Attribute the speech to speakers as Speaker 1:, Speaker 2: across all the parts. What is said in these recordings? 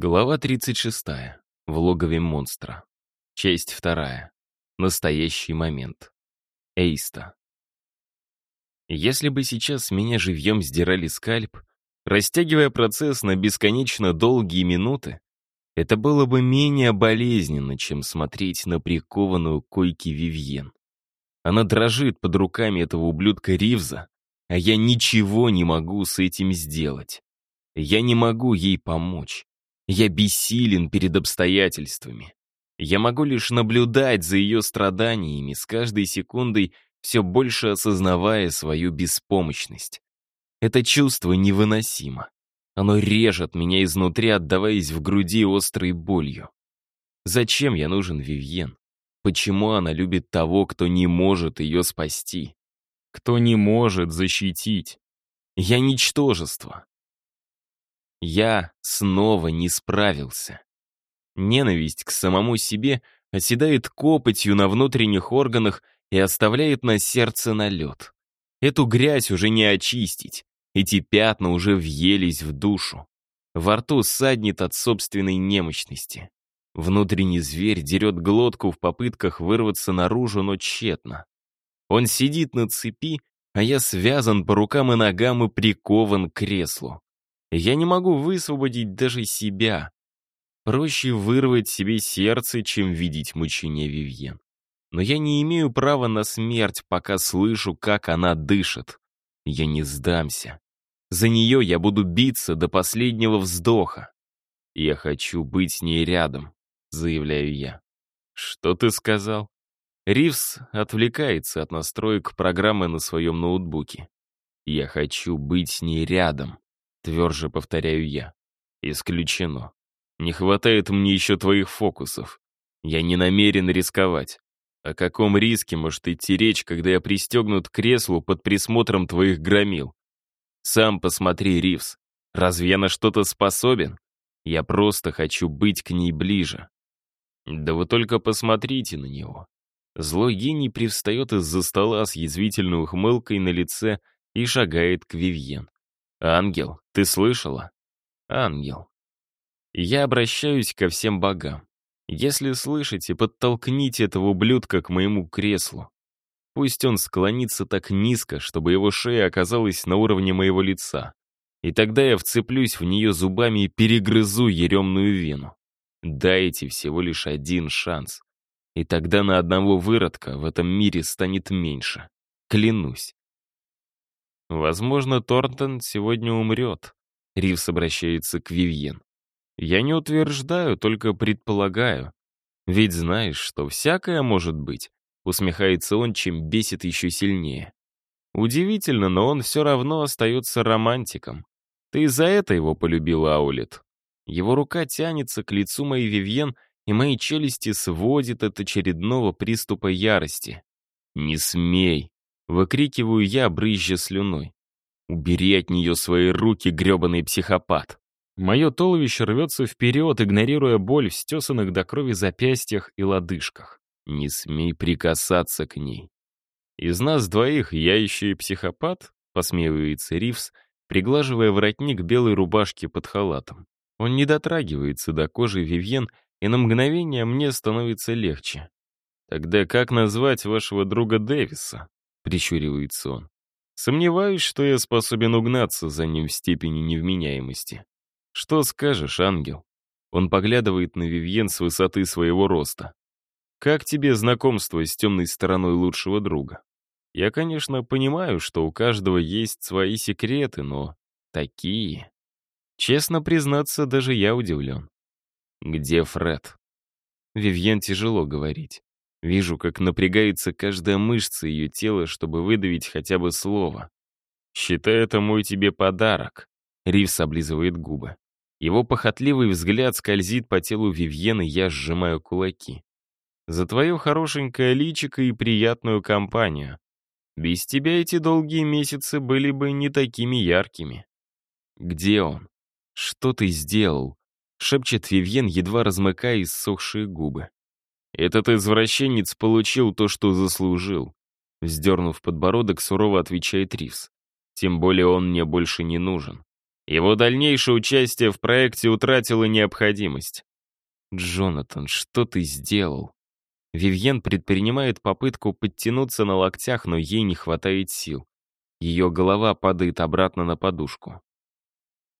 Speaker 1: Глава 36. В логове монстра. Часть вторая. Настоящий момент. Эйста. Если бы сейчас меня живьем сдирали скальп, растягивая процесс на бесконечно долгие минуты, это было бы менее болезненно, чем смотреть на прикованную койке Вивьен. Она дрожит под руками этого ублюдка Ривза, а я ничего не могу с этим сделать. Я не могу ей помочь. Я бессилен перед обстоятельствами. Я могу лишь наблюдать за ее страданиями, с каждой секундой все больше осознавая свою беспомощность. Это чувство невыносимо. Оно режет меня изнутри, отдаваясь в груди острой болью. Зачем я нужен Вивьен? Почему она любит того, кто не может ее спасти? Кто не может защитить? Я ничтожество. Я снова не справился. Ненависть к самому себе оседает копотью на внутренних органах и оставляет на сердце налет. Эту грязь уже не очистить, эти пятна уже въелись в душу. Во рту саднет от собственной немощности. Внутренний зверь дерет глотку в попытках вырваться наружу, но тщетно. Он сидит на цепи, а я связан по рукам и ногам и прикован к креслу. Я не могу высвободить даже себя. Проще вырвать себе сердце, чем видеть мучения Вивьен. Но я не имею права на смерть, пока слышу, как она дышит. Я не сдамся. За нее я буду биться до последнего вздоха. Я хочу быть с ней рядом, заявляю я. Что ты сказал? Ривз отвлекается от настроек программы на своем ноутбуке. Я хочу быть с ней рядом. Тверже повторяю я. Исключено. Не хватает мне еще твоих фокусов. Я не намерен рисковать. О каком риске может идти речь, когда я пристегнут к креслу под присмотром твоих громил? Сам посмотри, Ривз. Разве я на что-то способен? Я просто хочу быть к ней ближе. Да вы только посмотрите на него. Злой гений привстает из-за стола с язвительной ухмылкой на лице и шагает к Вивьен. «Ангел, ты слышала?» «Ангел». Я обращаюсь ко всем богам. Если слышите, подтолкните этого ублюдка к моему креслу. Пусть он склонится так низко, чтобы его шея оказалась на уровне моего лица. И тогда я вцеплюсь в нее зубами и перегрызу еремную вену. Дайте всего лишь один шанс. И тогда на одного выродка в этом мире станет меньше. Клянусь. Возможно, Торнтон сегодня умрет. Ривс обращается к Вивьен. Я не утверждаю, только предполагаю. Ведь знаешь, что всякое может быть. Усмехается он, чем бесит еще сильнее. Удивительно, но он все равно остается романтиком. Ты из-за это его полюбил, Аулет. Его рука тянется к лицу моей Вивьен, и мои челюсти сводит от очередного приступа ярости. «Не смей!» Выкрикиваю я, брызжа слюной. «Убери от нее свои руки, гребаный психопат!» Мое туловище рвется вперед, игнорируя боль в стесанных до крови запястьях и лодыжках. Не смей прикасаться к ней. Из нас двоих я еще и психопат, посмеивается Ривз, приглаживая воротник белой рубашки под халатом. Он не дотрагивается до кожи Вивьен, и на мгновение мне становится легче. Тогда как назвать вашего друга Дэвиса? Прищуривается он. Сомневаюсь, что я способен угнаться за ним в степени невменяемости. Что скажешь, ангел? Он поглядывает на Вивьен с высоты своего роста. Как тебе знакомство с темной стороной лучшего друга? Я, конечно, понимаю, что у каждого есть свои секреты, но такие... Честно признаться, даже я удивлен. Где Фред? Вивьен тяжело говорить. Вижу, как напрягается каждая мышца ее тела, чтобы выдавить хотя бы слово. «Считай это мой тебе подарок», — Ривс облизывает губы. Его похотливый взгляд скользит по телу Вивьены, я сжимаю кулаки. «За твое хорошенькое личико и приятную компанию. Без тебя эти долгие месяцы были бы не такими яркими». «Где он? Что ты сделал?» — шепчет Вивьен, едва размыкая иссохшие губы. Этот извращенец получил то, что заслужил. Вздернув подбородок, сурово отвечает Ривз. Тем более он мне больше не нужен. Его дальнейшее участие в проекте утратило необходимость. «Джонатан, что ты сделал?» Вивьен предпринимает попытку подтянуться на локтях, но ей не хватает сил. Ее голова падает обратно на подушку.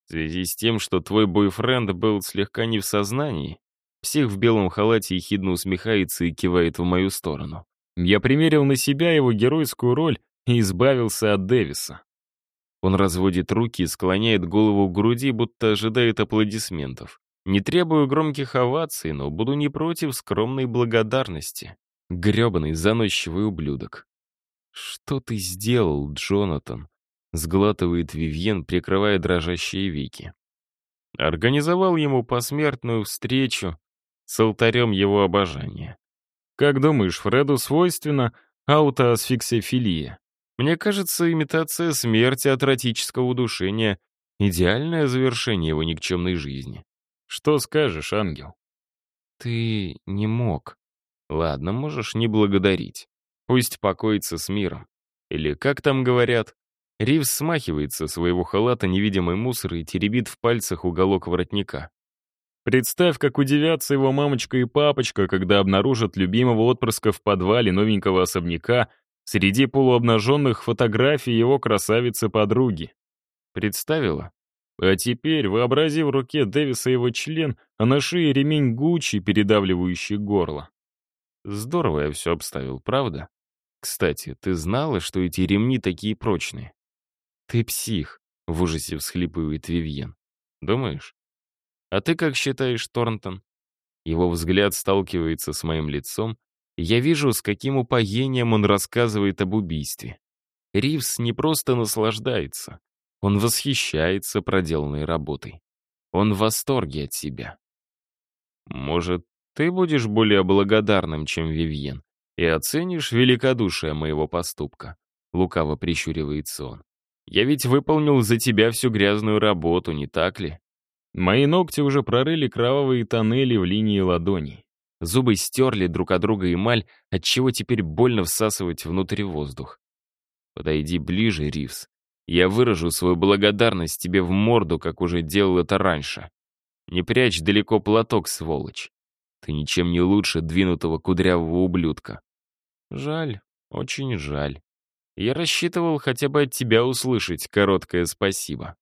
Speaker 1: В связи с тем, что твой бойфренд был слегка не в сознании, псих в белом халате ехидно усмехается и кивает в мою сторону. Я примерил на себя его геройскую роль и избавился от Дэвиса. Он разводит руки и склоняет голову к груди, будто ожидает аплодисментов. Не требую громких оваций, но буду не против скромной благодарности. Грёбаный заносчивый ублюдок. «Что ты сделал, Джонатан?» — сглатывает Вивьен, прикрывая дрожащие веки. Организовал ему посмертную встречу с алтарем его обожания. Как думаешь, Фреду свойственна аутоасфиксиофилия? Мне кажется, имитация смерти от эротического удушения — идеальное завершение его никчемной жизни. Что скажешь, ангел? Ты не мог. Ладно, можешь не благодарить. Пусть покоится с миром. Или как там говорят? Ривз смахивает со своего халата невидимый мусор и теребит в пальцах уголок воротника. Представь, как удивятся его мамочка и папочка, когда обнаружат любимого отпрыска в подвале новенького особняка среди полуобнаженных фотографий его красавицы-подруги. Представила? А теперь вообрази в руке Дэвиса его член, а на шее ремень Гуччи, передавливающий горло. Здорово я все обставил, правда? Кстати, ты знала, что эти ремни такие прочные? Ты псих, в ужасе всхлипывает Вивьен. Думаешь? А ты как считаешь, Торнтон? Его взгляд сталкивается с моим лицом, я вижу, с каким упоением он рассказывает об убийстве. Ривз не просто наслаждается, он восхищается проделанной работой. Он в восторге от себя. Может, ты будешь более благодарным, чем Вивьен, и оценишь великодушие моего поступка. Лукаво прищуривается он. Я ведь выполнил за тебя всю грязную работу, не так ли? Мои ногти уже прорыли кровавые тоннели в линии ладоней. Зубы стерли друг от друга эмаль, отчего теперь больно всасывать внутрь воздух. Подойди ближе, Ривз. Я выражу свою благодарность тебе в морду, как уже делал это раньше. Не прячь далеко платок, сволочь. Ты ничем не лучше двинутого кудрявого ублюдка. Жаль, очень жаль. Я рассчитывал хотя бы от тебя услышать короткое спасибо.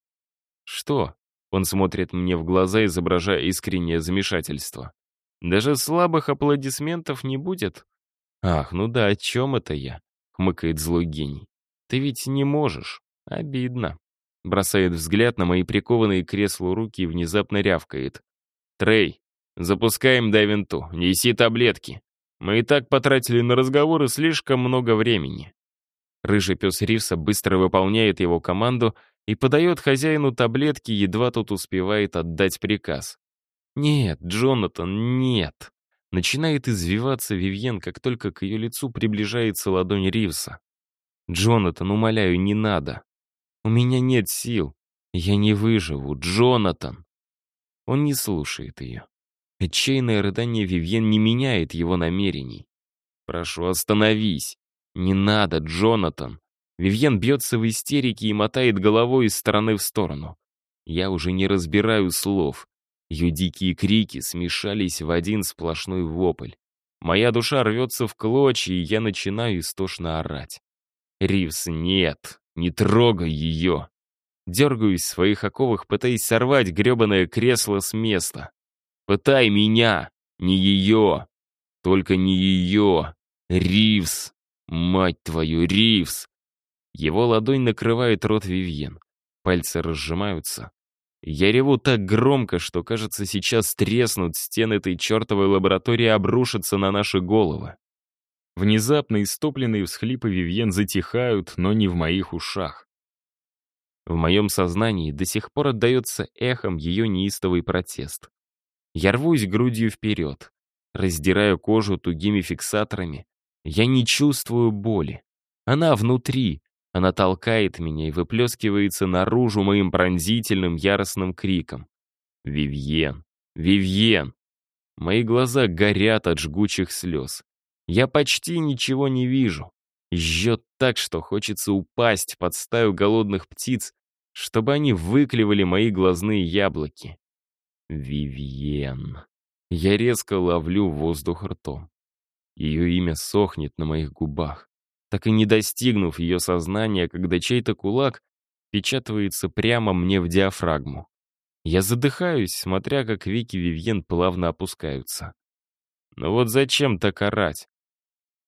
Speaker 1: Что? Он смотрит мне в глаза, изображая искреннее замешательство. Даже слабых аплодисментов не будет? Ах, ну да, о чем это я? Хмыкает злой гений. Ты ведь не можешь. Обидно. Бросает взгляд на мои прикованные к креслу руки и внезапно рявкает. Трей, запускаем Давинту, неси таблетки. Мы и так потратили на разговоры слишком много времени. Рыжий пес Ривса быстро выполняет его команду и подает хозяину таблетки, едва тот успевает отдать приказ. «Нет, Джонатан, нет!» Начинает извиваться Вивьен, как только к ее лицу приближается ладонь Ривса. «Джонатан, умоляю, не надо. У меня нет сил. Я не выживу. Джонатан!» Он не слушает ее. Отчаянное рыдание Вивьен не меняет его намерений. «Прошу, остановись. Не надо, Джонатан!» Вивьен бьется в истерике и мотает головой из стороны в сторону. Я уже не разбираю слов. Ее дикие крики смешались в один сплошной вопль. Моя душа рвется в клочья, и я начинаю истошно орать. «Ривз, нет! Не трогай ее!» Дергаюсь в своих оковах, пытаясь сорвать гребаное кресло с места. «Пытай меня, не ее! Только не ее! Ривз! Мать твою, Ривз!» Его ладонь накрывает рот Вивьен. Пальцы разжимаются. Я реву так громко, что, кажется, сейчас треснут стены этой чертовой лаборатории и обрушатся на наши головы. Внезапно истопленные всхлипы Вивьен затихают, но не в моих ушах. В моем сознании до сих пор отдается эхом ее неистовый протест. Я рвусь грудью вперед, раздираю кожу тугими фиксаторами. Я не чувствую боли. Она внутри, она толкает меня и выплескивается наружу моим пронзительным яростным криком. «Вивьен! Вивьен!» Мои глаза горят от жгучих слез. Я почти ничего не вижу. Жжет так, что хочется упасть под стаю голодных птиц, чтобы они выклевали мои глазные яблоки. Вивьен. Я резко ловлю воздух ртом. Ее имя сохнет на моих губах, так и не достигнув ее сознания, когда чей-то кулак печатывается прямо мне в диафрагму. Я задыхаюсь, смотря как веки Вивьен плавно опускаются. Но вот зачем так орать?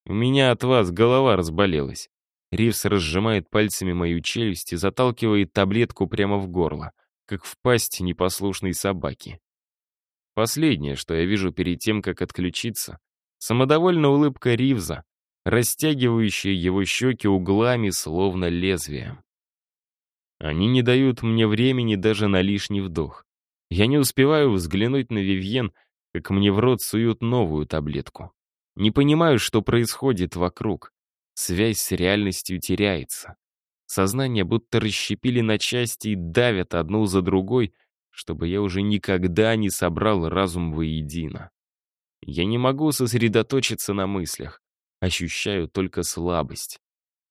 Speaker 1: У меня от вас голова разболелась. Ривс разжимает пальцами мою челюсть и заталкивает таблетку прямо в горло, как в пасть непослушной собаки. Последнее, что я вижу перед тем, как отключиться, самодовольная улыбка Ривза, растягивающая его щеки углами, словно лезвием. Они не дают мне времени даже на лишний вдох. Я не успеваю взглянуть на Вивьен, как мне в рот суют новую таблетку. Не понимаю, что происходит вокруг. Связь с реальностью теряется. Сознание будто расщепили на части и давят одну за другой, чтобы я уже никогда не собрал разум воедино. Я не могу сосредоточиться на мыслях. Ощущаю только слабость.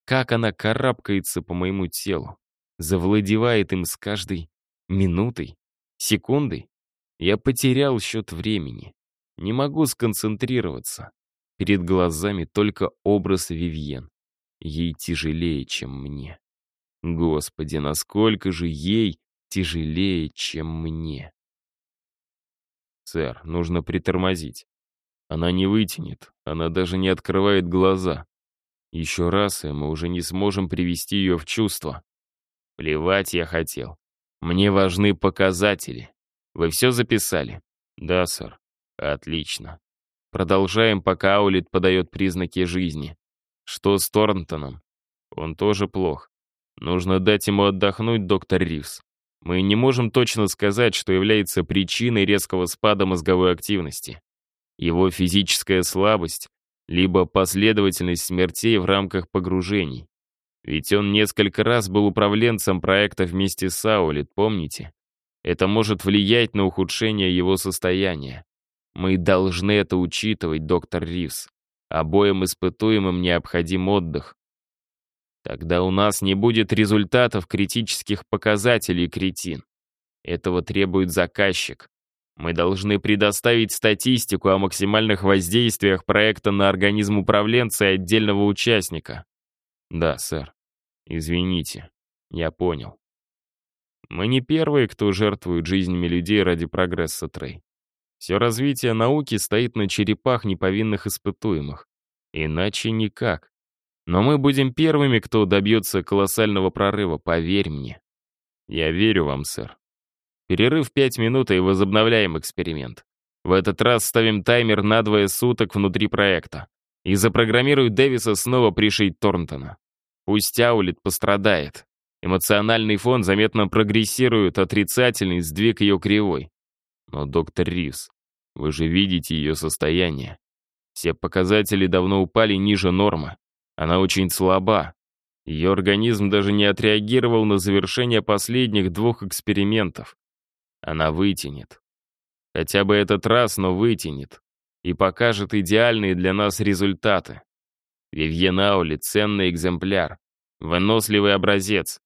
Speaker 1: Как она карабкается по моему телу, завладевает им с каждой минутой, секундой. Я потерял счет времени. Не могу сконцентрироваться. Перед глазами только образ Вивьен. Ей тяжелее, чем мне. Господи, насколько же ей тяжелее, чем мне. Сэр, нужно притормозить. Она не вытянет, она даже не открывает глаза. Еще раз, и мы уже не сможем привести ее в чувство. Плевать я хотел. Мне важны показатели. Вы все записали? Да, сэр. Отлично. Продолжаем, пока Аулит подает признаки жизни. Что с Торнтоном? Он тоже плох. Нужно дать ему отдохнуть, доктор Ривз. Мы не можем точно сказать, что является причиной резкого спада мозговой активности. Его физическая слабость, либо последовательность смертей в рамках погружений. Ведь он несколько раз был управленцем проекта вместе с Аулит, помните? Это может влиять на ухудшение его состояния. Мы должны это учитывать, доктор Ривз. Обоим испытуемым необходим отдых. Тогда у нас не будет результатов критических показателей, кретин. Этого требует заказчик. Мы должны предоставить статистику о максимальных воздействиях проекта на организм управленца и отдельного участника. Да, сэр. Извините. Я понял. Мы не первые, кто жертвует жизнями людей ради прогресса Трей. Все развитие науки стоит на черепах неповинных испытуемых. Иначе никак. Но мы будем первыми, кто добьется колоссального прорыва, поверь мне. Я верю вам, сэр. Перерыв пять минут и возобновляем эксперимент. В этот раз ставим таймер на двое суток внутри проекта. И запрограммирую Дэвиса снова пришить Торнтона. Пусть Аулит пострадает. Эмоциональный фон заметно прогрессирует, отрицательный сдвиг ее кривой. Но, доктор Ривз, вы же видите ее состояние. Все показатели давно упали ниже нормы. Она очень слаба. Ее организм даже не отреагировал на завершение последних двух экспериментов. Она вытянет. Хотя бы этот раз, но вытянет. И покажет идеальные для нас результаты. Вивьен Аули — ценный экземпляр. Выносливый образец.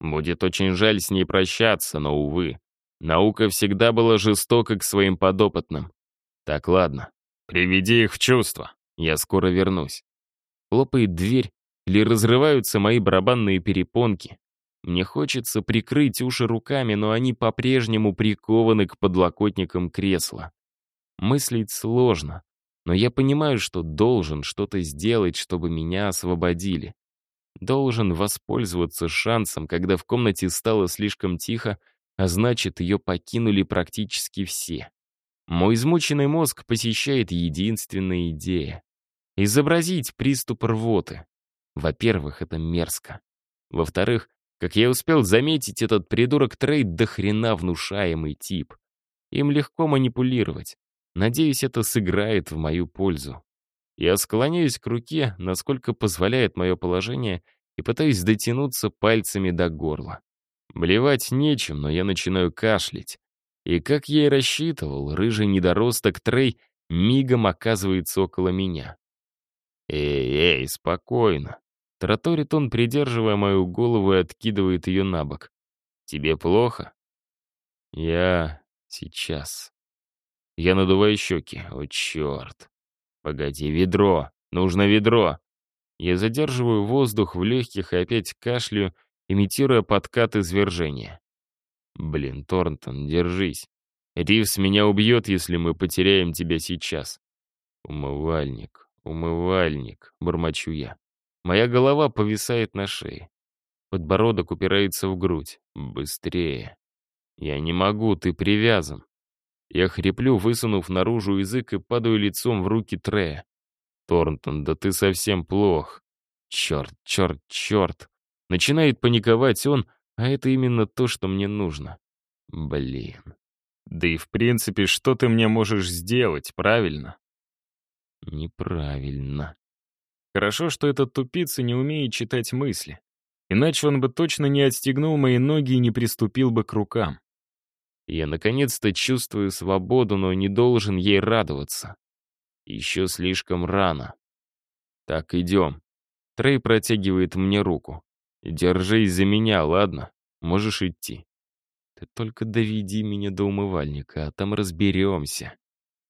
Speaker 1: Будет очень жаль с ней прощаться, но, увы. Наука всегда была жестока к своим подопытным. Так, ладно. Приведи их в чувство. Я скоро вернусь. Хлопает дверь, или разрываются мои барабанные перепонки. Мне хочется прикрыть уши руками, но они по-прежнему прикованы к подлокотникам кресла. Мыслить сложно, но я понимаю, что должен что-то сделать, чтобы меня освободили. Должен воспользоваться шансом, когда в комнате стало слишком тихо, а значит, ее покинули практически все. Мой измученный мозг посещает единственная идея — изобразить приступ рвоты. Во-первых, это мерзко. Во-вторых, как я успел заметить, этот придурок Трейд до хрена внушаемый тип. Им легко манипулировать. Надеюсь, это сыграет в мою пользу. Я склоняюсь к руке, насколько позволяет мое положение, и пытаюсь дотянуться пальцами до горла. Блевать нечем, но я начинаю кашлять. И как я и рассчитывал, рыжий недоросток Трей мигом оказывается около меня. «Эй, эй, спокойно!» Тараторит он, придерживая мою голову и откидывает ее на бок. Тебе плохо? Я сейчас. Я надуваю щеки. О, черт. Погоди, ведро. Нужно ведро. Я задерживаю воздух в легких и опять кашлю, имитируя подкат извержения. Блин, Торнтон, держись. Ривс меня убьет, если мы потеряем тебя сейчас. Умывальник, умывальник, бормочу я. Моя голова повисает на шее. Подбородок упирается в грудь. Быстрее. Я не могу, ты привязан. Я хриплю, высунув наружу язык и падаю лицом в руки Трея. Торнтон, да ты совсем плох. Черт, черт, черт. Начинает паниковать он, а это именно то, что мне нужно. Блин. Да и в принципе, что ты мне можешь сделать, правильно? Неправильно. Хорошо, что этот тупица не умеет читать мысли. Иначе он бы точно не отстегнул мои ноги и не приступил бы к рукам. Я наконец-то чувствую свободу, но не должен ей радоваться. Еще слишком рано. Так, идем. Трей протягивает мне руку. Держись за меня, ладно? Можешь идти. Ты только доведи меня до умывальника, а там разберемся.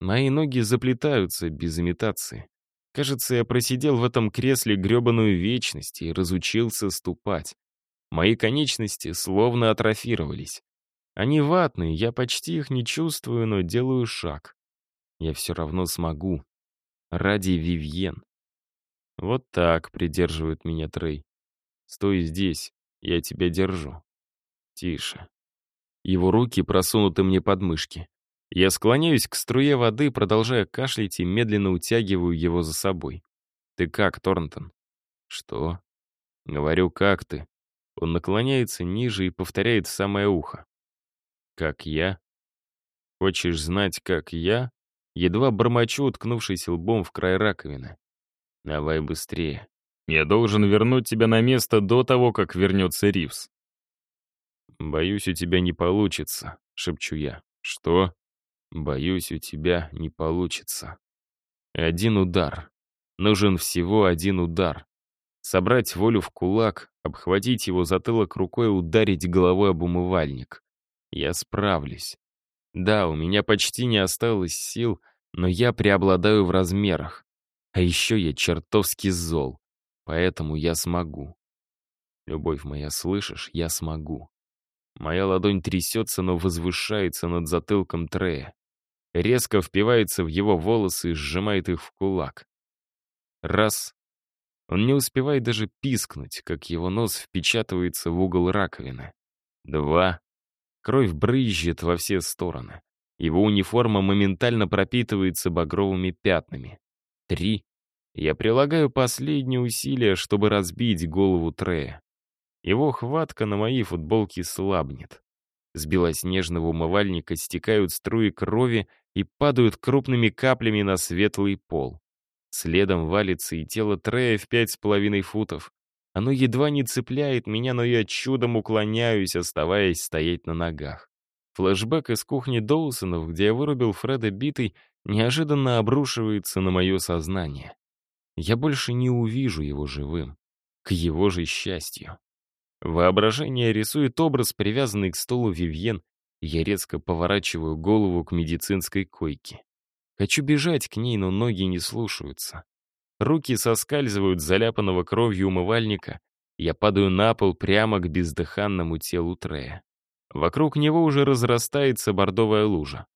Speaker 1: Мои ноги заплетаются без имитации. Кажется, я просидел в этом кресле гребаную вечность и разучился ступать. Мои конечности словно атрофировались. Они ватные, я почти их не чувствую, но делаю шаг. Я все равно смогу. Ради Вивьен. Вот так придерживает меня Трей. Стой здесь, я тебя держу. Тише. Его руки просунуты мне под мышки. Я склоняюсь к струе воды, продолжая кашлять и медленно утягиваю его за собой. «Ты как, Торнтон?» «Что?» «Говорю, как ты?» Он наклоняется ниже и повторяет в самое ухо. «Как я?» «Хочешь знать, как я?» Едва бормочу, уткнувшись лбом в край раковины. «Давай быстрее. Я должен вернуть тебя на место до того, как вернется Ривз». «Боюсь, у тебя не получится», — шепчу я. «Что?» «Боюсь, у тебя не получится». Один удар. Нужен всего один удар. Собрать волю в кулак, обхватить его затылок рукой и ударить головой об умывальник. Я справлюсь. Да, у меня почти не осталось сил, но я преобладаю в размерах. А еще я чертовски зол. Поэтому я смогу. Любовь моя, слышишь, я смогу. Моя ладонь трясется, но возвышается над затылком Трея. Резко впивается в его волосы и сжимает их в кулак. Раз. Он не успевает даже пискнуть, как его нос впечатывается в угол раковины. Два. Кровь брызжет во все стороны. Его униформа моментально пропитывается багровыми пятнами. Три. Я прилагаю последние усилия, чтобы разбить голову Трея. Его хватка на моей футболке слабнет. С белоснежного умывальника стекают струи крови и падают крупными каплями на светлый пол. Следом валится и тело Трея в пять с половиной футов. Оно едва не цепляет меня, но я чудом уклоняюсь, оставаясь стоять на ногах. Флэшбэк из кухни Доусонов, где я вырубил Фреда битый, неожиданно обрушивается на мое сознание. Я больше не увижу его живым. К его же счастью. Воображение рисует образ, привязанный к столу Вивьен, я резко поворачиваю голову к медицинской койке. Хочу бежать к ней, но ноги не слушаются. Руки соскальзывают с заляпанного кровью умывальника. Я падаю на пол прямо к бездыханному телу Трея. Вокруг него уже разрастается бордовая лужа.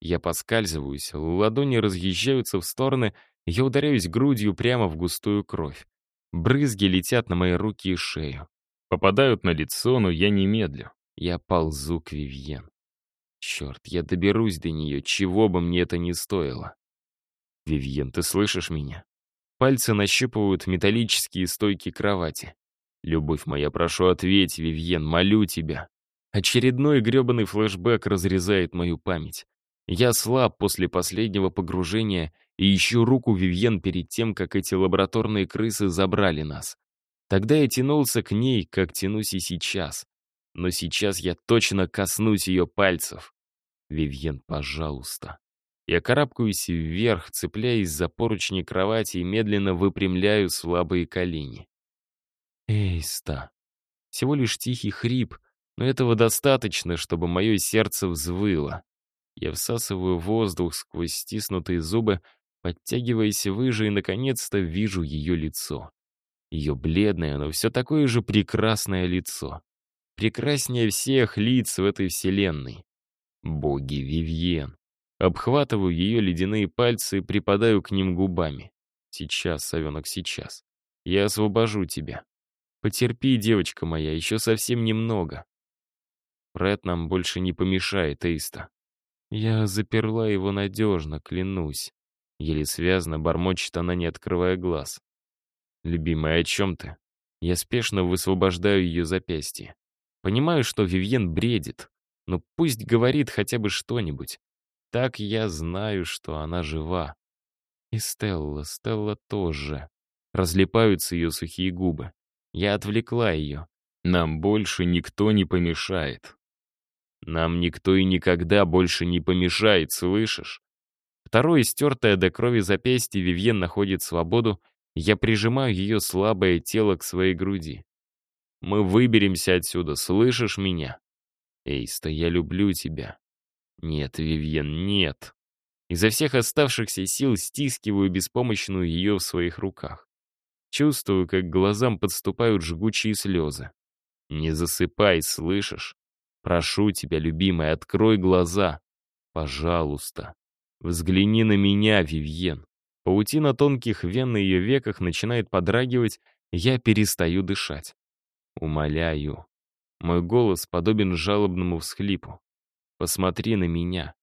Speaker 1: Я поскальзываюсь, ладони разъезжаются в стороны, я ударяюсь грудью прямо в густую кровь. Брызги летят на мои руки и шею. Попадают на лицо, но я не медлю. Я ползу к Вивьен. Черт, я доберусь до нее, чего бы мне это ни стоило. Вивьен, ты слышишь меня? Пальцы нащупывают металлические стойки кровати. «Любовь моя, прошу, ответь, Вивьен, молю тебя». Очередной гребаный флешбэк разрезает мою память. Я слаб после последнего погружения и ищу руку Вивьен перед тем, как эти лабораторные крысы забрали нас. Тогда я тянулся к ней, как тянусь и сейчас. Но сейчас я точно коснусь ее пальцев. Вивьен, пожалуйста. Я карабкаюсь вверх, цепляясь за поручни кровати и медленно выпрямляю слабые колени. Эйста. Всего лишь тихий хрип, но этого достаточно, чтобы мое сердце взвыло. Я всасываю воздух сквозь стиснутые зубы, подтягиваясь выше, и, наконец-то, вижу ее лицо. Ее бледное, но все такое же прекрасное лицо. Прекраснее всех лиц в этой вселенной. Боги Вивьен. Обхватываю ее ледяные пальцы и припадаю к ним губами. Сейчас, совенок, сейчас. Я освобожу тебя. Потерпи, девочка моя, еще совсем немного. Фред нам больше не помешает, Эйста. Я заперла его надежно, клянусь. Еле связно бормочет она, не открывая глаз. «Любимая, о чем ты?» Я спешно высвобождаю ее запястье. Понимаю, что Вивьен бредит, но пусть говорит хотя бы что-нибудь. Так я знаю, что она жива. И Стелла, Стелла тоже. Разлипаются ее сухие губы. Я отвлекла ее. Нам больше никто не помешает. Нам никто и никогда больше не помешает, слышишь? Второе, стертое до крови запястье, Вивьен находит свободу я прижимаю ее слабое тело к своей груди. Мы выберемся отсюда, слышишь меня? Эйста, я люблю тебя. Нет, Вивьен, нет. Изо всех оставшихся сил стискиваю беспомощную ее в своих руках. Чувствую, как глазам подступают жгучие слезы. Не засыпай, слышишь? Прошу тебя, любимая, открой глаза. Пожалуйста. Взгляни на меня, Вивьен. Паутина тонких вен на ее веках начинает подрагивать, я перестаю дышать. Умоляю. Мой голос подобен жалобному всхлипу. Посмотри на меня.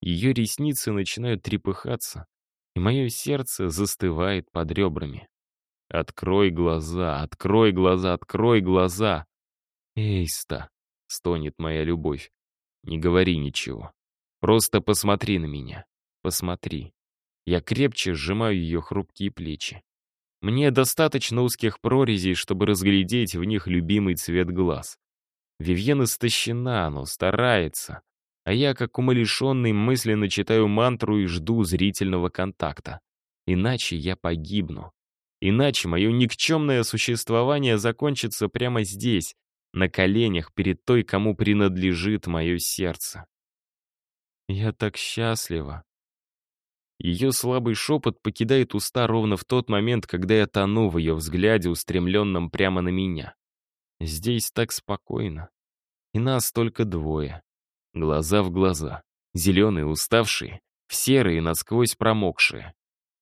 Speaker 1: Ее ресницы начинают трепыхаться, и мое сердце застывает под ребрами. «Открой глаза, открой глаза, открой глаза!» «Эйста!» — стонет моя любовь. «Не говори ничего. Просто посмотри на меня. Посмотри. Я крепче сжимаю ее хрупкие плечи. Мне достаточно узких прорезей, чтобы разглядеть в них любимый цвет глаз. Вивьен истощена, но старается. А я, как умалишенный, мысленно читаю мантру и жду зрительного контакта. Иначе я погибну. Иначе мое никчемное существование закончится прямо здесь, на коленях перед той, кому принадлежит мое сердце. «Я так счастлива», ее слабый шепот покидает уста ровно в тот момент, когда я тону в ее взгляде, устремленном прямо на меня. Здесь так спокойно. И нас только двое. Глаза в глаза. Зеленые, уставшие, в серые, насквозь промокшие.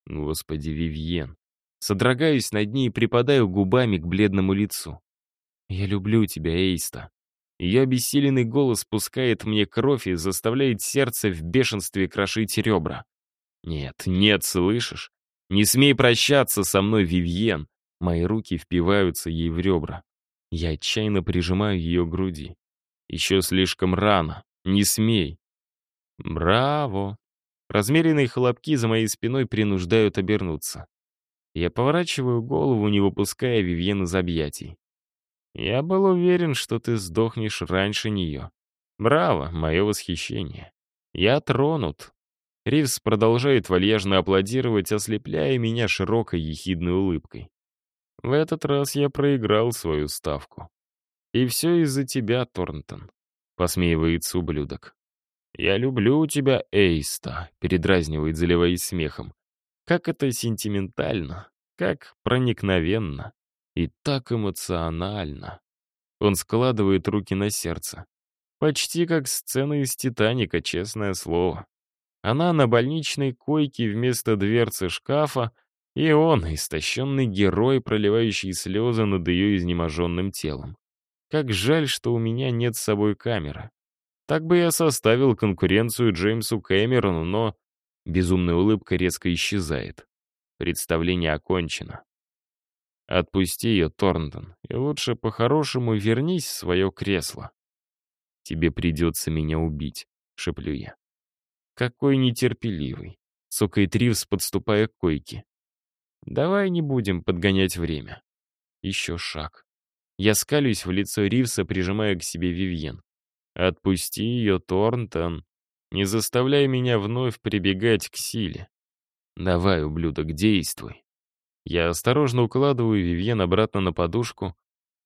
Speaker 1: Господи, Вивьен. Содрогаюсь над ней и припадаю губами к бледному лицу. «Я люблю тебя, Эйста». Ее обессиленный голос пускает мне кровь и заставляет сердце в бешенстве крошить ребра. Нет, нет, слышишь? Не смей прощаться со мной, Вивьен. Мои руки впиваются ей в ребра. Я отчаянно прижимаю ее груди. Еще слишком рано. Не смей. Браво. Размеренные хлопки за моей спиной принуждают обернуться. Я поворачиваю голову, не выпуская Вивьен из объятий. Я был уверен, что ты сдохнешь раньше нее. Браво, мое восхищение. Я тронут. Ривз продолжает вальяжно аплодировать, ослепляя меня широкой ехидной улыбкой. В этот раз я проиграл свою ставку. И все из-за тебя, Торнтон, — посмеивается ублюдок. «Я люблю тебя, Эйста», — передразнивает, заливаясь смехом. «Как это сентиментально, как проникновенно и так эмоционально». Он складывает руки на сердце. Почти как сцена из «Титаника», честное слово. Она на больничной койке вместо дверцы шкафа, и он, истощенный герой, проливающий слезы над ее изнеможенным телом. Как жаль, что у меня нет с собой камеры. Так бы я составил конкуренцию Джеймсу Кэмерону, но... Безумная улыбка резко исчезает. Представление окончено. Отпусти ее, Торнтон, и лучше по-хорошему вернись в свое кресло. Тебе придется меня убить, шеплю я. Какой нетерпеливый. Сокает Ривз, подступая к койке. Давай не будем подгонять время. Еще шаг. Я скалюсь в лицо Ривса, прижимая к себе Вивьен. Отпусти ее, Торнтон. Не заставляй меня вновь прибегать к силе. Давай, ублюдок, действуй. Я осторожно укладываю Вивьен обратно на подушку,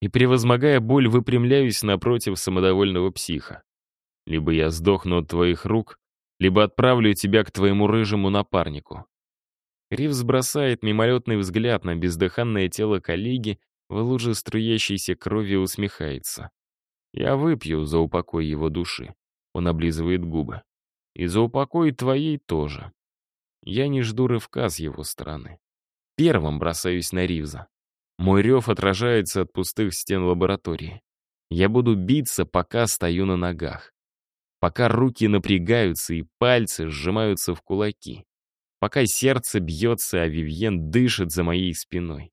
Speaker 1: и, превозмогая боль, выпрямляюсь напротив самодовольного психа. Либо я сдохну от твоих рук, либо отправлю тебя к твоему рыжему напарнику. Ривз бросает мимолетный взгляд на бездыханное тело коллеги, в луже струящейся крови усмехается. Я выпью за упокой его души. Он облизывает губы. И за упокой твоей тоже. Я не жду рывка с его стороны. Первым бросаюсь на Ривза. Мой рев отражается от пустых стен лаборатории. Я буду биться, пока стою на ногах. Пока руки напрягаются и пальцы сжимаются в кулаки. Пока сердце бьется, а Вивьен дышит за моей спиной.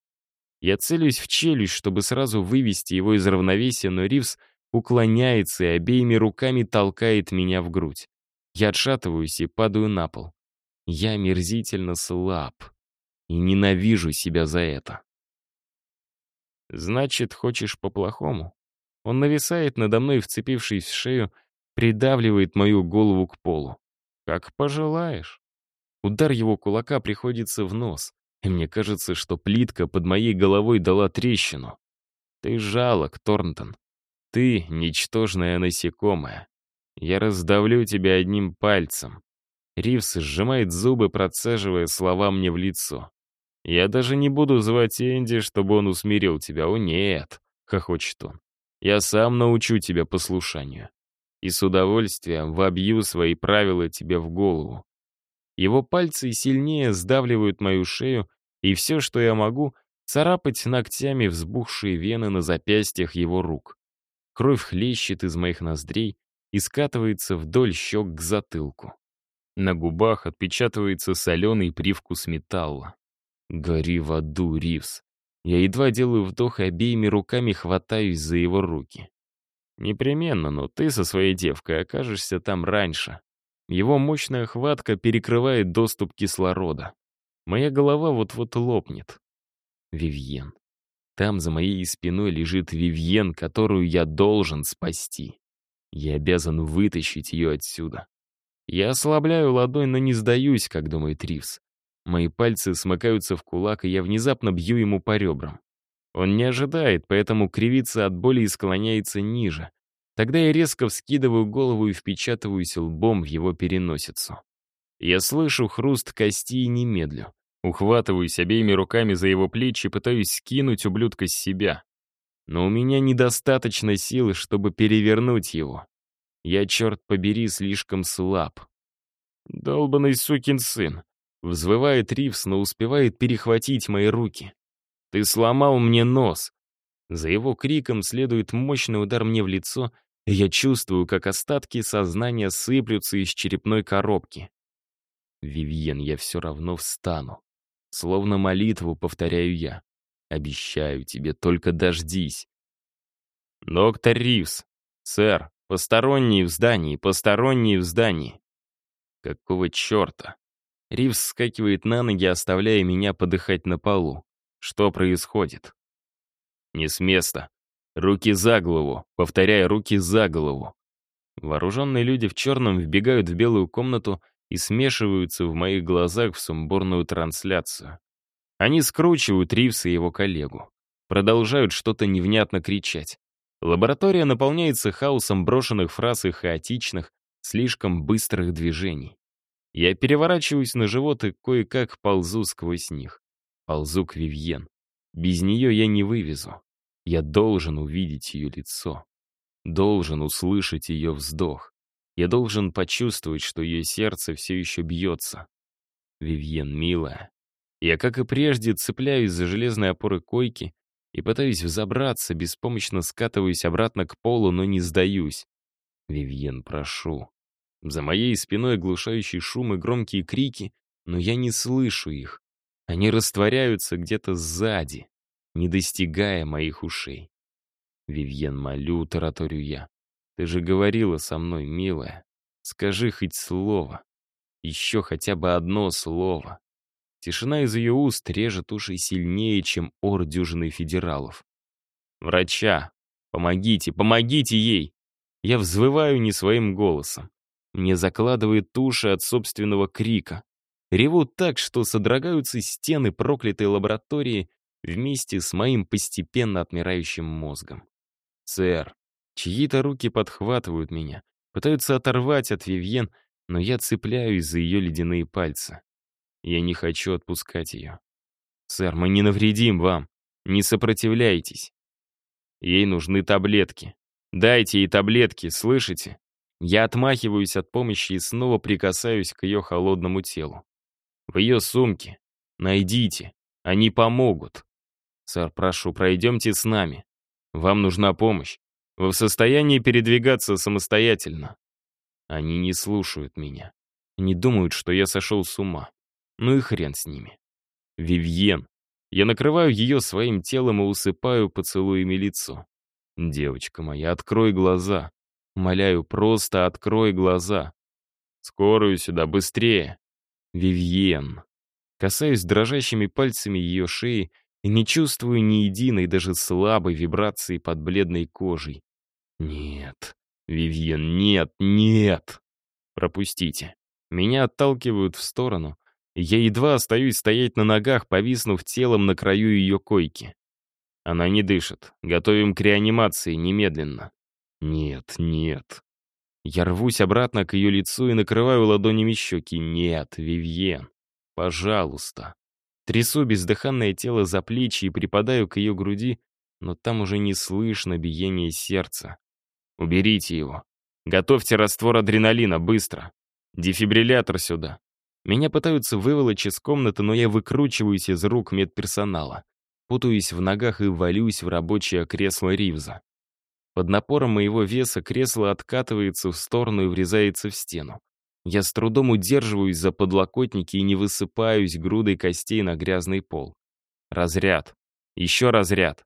Speaker 1: Я целюсь в челюсть, чтобы сразу вывести его из равновесия, но Ривз уклоняется и обеими руками толкает меня в грудь. Я отшатываюсь и падаю на пол. Я мерзительно слаб и ненавижу себя за это. Значит, хочешь по-плохому? Он нависает надо мной, вцепившись в шею, придавливает мою голову к полу. Как пожелаешь. Удар его кулака приходится в нос, и мне кажется, что плитка под моей головой дала трещину. Ты жалок, Торнтон. Ты — ничтожная насекомая. Я раздавлю тебя одним пальцем. Ривс сжимает зубы, процеживая слова мне в лицо. «Я даже не буду звать Энди, чтобы он усмирил тебя. О, нет!» — хохочет он. «Я сам научу тебя послушанию. И с удовольствием вобью свои правила тебе в голову. Его пальцы сильнее сдавливают мою шею, и все, что я могу, царапать ногтями взбухшие вены на запястьях его рук. Кровь хлещет из моих ноздрей и скатывается вдоль щек к затылку. На губах отпечатывается соленый привкус металла. Гори в аду, Ривз. Я едва делаю вдох и обеими руками хватаюсь за его руки. Непременно, но ты со своей девкой окажешься там раньше. Его мощная хватка перекрывает доступ кислорода. Моя голова вот-вот лопнет. Вивьен. Там за моей спиной лежит Вивьен, которую я должен спасти. Я обязан вытащить ее отсюда. Я ослабляю ладонь, но не сдаюсь, как думает Ривз. Мои пальцы смыкаются в кулак, и я внезапно бью ему по ребрам. Он не ожидает, поэтому кривится от боли и склоняется ниже, Тогда я резко вскидываю голову и впечатываюсь лбом в его переносицу. Я слышу хруст кости и немедлю. Ухватываюсь обеими руками за его плечи пытаюсь скинуть ублюдка с себя. Но у меня недостаточно силы, чтобы перевернуть его. Я, черт побери, слишком слаб. «Долбанный сукин сын!» Взвывает Ривс, но успевает перехватить мои руки. «Ты сломал мне нос!» За его криком следует мощный удар мне в лицо, я чувствую, как остатки сознания сыплются из черепной коробки. «Вивьен, я все равно встану». Словно молитву повторяю я. «Обещаю тебе, только дождись». «Доктор Ривз, сэр, посторонние в здании, посторонние в здании». «Какого черта?» Ривз скакивает на ноги, оставляя меня подыхать на полу. «Что происходит?» «Не с места», Руки за голову, повторяя руки за голову. Вооруженные люди в черном вбегают в белую комнату и смешиваются в моих глазах в сумбурную трансляцию. Они скручивают Ривса и его коллегу. Продолжают что-то невнятно кричать. Лаборатория наполняется хаосом брошенных фраз и хаотичных, слишком быстрых движений. Я переворачиваюсь на живот и кое-как ползу сквозь них. Ползу к Вивьен. Без нее я не вывезу. Я должен увидеть ее лицо. Должен услышать ее вздох. Я должен почувствовать, что ее сердце все еще бьется. Вивьен, милая. Я, как и прежде, цепляюсь за железные опоры койки и пытаюсь взобраться, беспомощно скатываюсь обратно к полу, но не сдаюсь. Вивьен, прошу. За моей спиной оглушающий шум и громкие крики, но я не слышу их. Они растворяются где-то сзади не достигая моих ушей. «Вивьен, молю, тараторю я. Ты же говорила со мной, милая. Скажи хоть слово. Еще хотя бы одно слово». Тишина из ее уст режет уши сильнее, чем ор дюжины федералов. «Врача! Помогите, помогите ей!» Я взвываю не своим голосом. Мне закладывает уши от собственного крика. Реву так, что содрогаются стены проклятой лаборатории вместе с моим постепенно отмирающим мозгом. «Сэр». Чьи-то руки подхватывают меня, пытаются оторвать от Вивьен, но я цепляюсь за ее ледяные пальцы. Я не хочу отпускать ее. «Сэр, мы не навредим вам. Не сопротивляйтесь. Ей нужны таблетки. Дайте ей таблетки, слышите?» Я отмахиваюсь от помощи и снова прикасаюсь к ее холодному телу. В ее сумке. Найдите. Они помогут. Сэр, прошу, пройдемте с нами. Вам нужна помощь. Вы в состоянии передвигаться самостоятельно. Они не слушают меня. Не думают, что я сошел с ума. Ну и хрен с ними. Вивьен. Я накрываю ее своим телом и усыпаю поцелуями лицо. Девочка моя, открой глаза. Умоляю, просто открой глаза. Скорую сюда, быстрее. Вивьен. Касаюсь дрожащими пальцами ее шеи и не чувствую ни единой, даже слабой вибрации под бледной кожей. Нет, Вивьен, нет, нет. Пропустите. Меня отталкивают в сторону, я едва остаюсь стоять на ногах, повиснув телом на краю ее койки. Она не дышит. Готовим к реанимации немедленно. Нет, нет. Я рвусь обратно к ее лицу и накрываю ладонями щеки. Нет, Вивьен. Пожалуйста. Трясу бездыханное тело за плечи и припадаю к ее груди, но там уже не слышно биения сердца. Уберите его. Готовьте раствор адреналина, быстро. Дефибриллятор сюда. Меня пытаются выволочь из комнаты, но я выкручиваюсь из рук медперсонала. Путаюсь в ногах и валюсь в рабочее кресло Ривза. Под напором моего веса кресло откатывается в сторону и врезается в стену. Я с трудом удерживаюсь за подлокотники и не высыпаюсь грудой костей на грязный пол. Разряд. Еще разряд.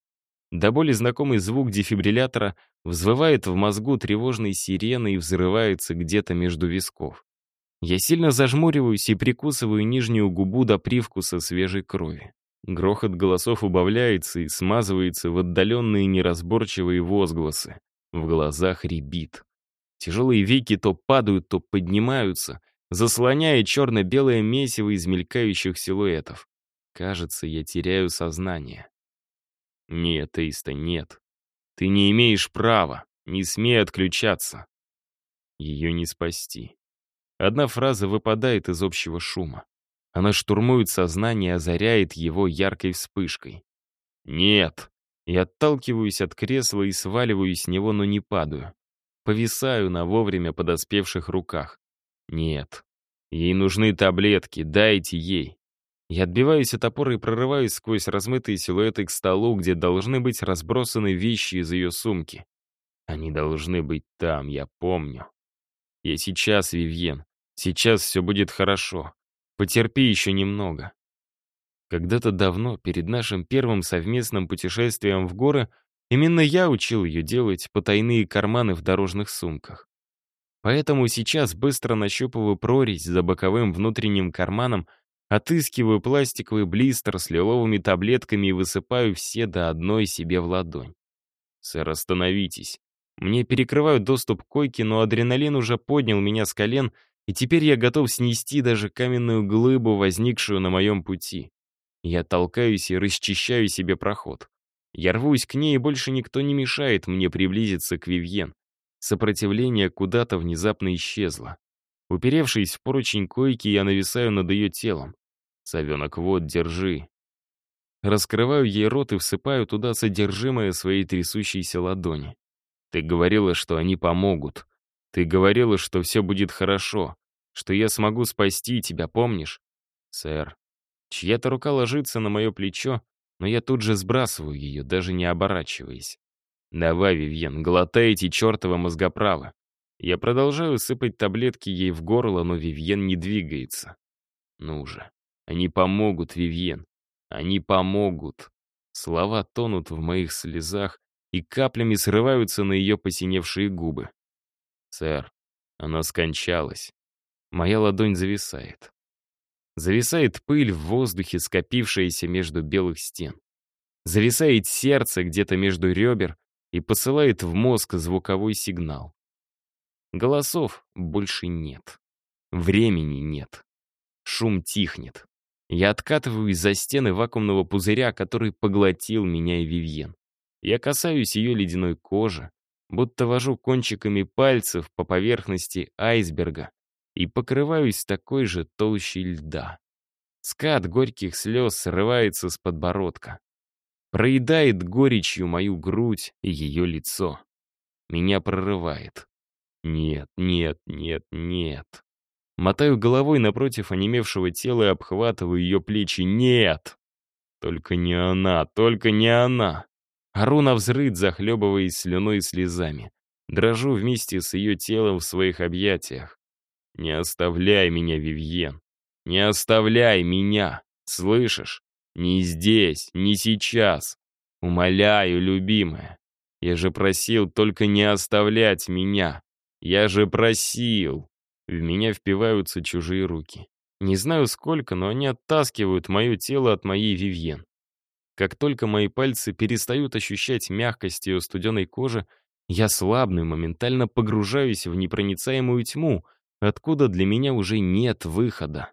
Speaker 1: До боли знакомый звук дефибриллятора взвывает в мозгу тревожной сирены и взрывается где-то между висков. Я сильно зажмуриваюсь и прикусываю нижнюю губу до привкуса свежей крови. Грохот голосов убавляется и смазывается в отдаленные неразборчивые возгласы. В глазах рябит. Тяжелые веки то падают, то поднимаются, заслоняя черно-белое месиво из мелькающих силуэтов. Кажется, я теряю сознание. Нет, Эйста, нет. Ты не имеешь права. Не смей отключаться. Ее не спасти. Одна фраза выпадает из общего шума. Она штурмует сознание, озаряет его яркой вспышкой. «Нет!» Я отталкиваюсь от кресла и сваливаюсь с него, но не падаю. Повисаю на вовремя подоспевших руках. «Нет. Ей нужны таблетки, дайте ей». Я отбиваюсь от опоры и прорываюсь сквозь размытые силуэты к столу, где должны быть разбросаны вещи из ее сумки. Они должны быть там, я помню. Я сейчас, Вивьен. Сейчас все будет хорошо. Потерпи еще немного. Когда-то давно, перед нашим первым совместным путешествием в горы, именно я учил ее делать потайные карманы в дорожных сумках. Поэтому сейчас быстро нащупываю прорезь за боковым внутренним карманом, отыскиваю пластиковый блистер с лиловыми таблетками и высыпаю все до одной себе в ладонь. «Сэр, остановитесь. Мне перекрывают доступ к койке, но адреналин уже поднял меня с колен, и теперь я готов снести даже каменную глыбу, возникшую на моем пути. Я толкаюсь и расчищаю себе проход. Я рвусь к ней, и больше никто не мешает мне приблизиться к Вивьен. Сопротивление куда-то внезапно исчезло. Уперевшись в поручень койки, я нависаю над ее телом. «Совенок, вот, держи». Раскрываю ей рот и всыпаю туда содержимое своей трясущейся ладони. Ты говорила, что они помогут. Ты говорила, что все будет хорошо, что я смогу спасти тебя, помнишь? Сэр, чья-то рука ложится на мое плечо, но я тут же сбрасываю ее, даже не оборачиваясь. Давай, Вивьен, глотай эти чертовы мозгоправы. Я продолжаю сыпать таблетки ей в горло, но Вивьен не двигается. Ну же, они помогут, Вивьен. Они помогут. Слова тонут в моих слезах, и каплями срываются на ее посиневшие губы. «Сэр, она скончалась». Моя ладонь зависает. Зависает пыль в воздухе, скопившаяся между белых стен. Зависает сердце где-то между ребер и посылает в мозг звуковой сигнал. Голосов больше нет. Времени нет. Шум тихнет. Я откатываюсь за стены вакуумного пузыря, который поглотил меня и Вивьен. Я касаюсь ее ледяной кожи, будто вожу кончиками пальцев по поверхности айсберга и покрываюсь такой же толщей льда. Скат горьких слез срывается с подбородка. Проедает горечью мою грудь и ее лицо. Меня прорывает. Нет, нет, нет, нет. Мотаю головой напротив онемевшего тела и обхватываю ее плечи. Нет! Только не она, только не она. Ору на взрыд, захлебываясь слюной и слезами. Дрожу вместе с ее телом в своих объятиях. Не оставляй меня, Вивьен. Не оставляй меня. Слышишь? Не здесь, не сейчас. Умоляю, любимая. Я же просил только не оставлять меня. Я же просил. В меня впиваются чужие руки. Не знаю сколько, но они оттаскивают мое тело от моей Вивьен. Как только мои пальцы перестают ощущать мягкость ее студеной кожи, я слабный моментально погружаюсь в непроницаемую тьму, откуда для меня уже нет выхода.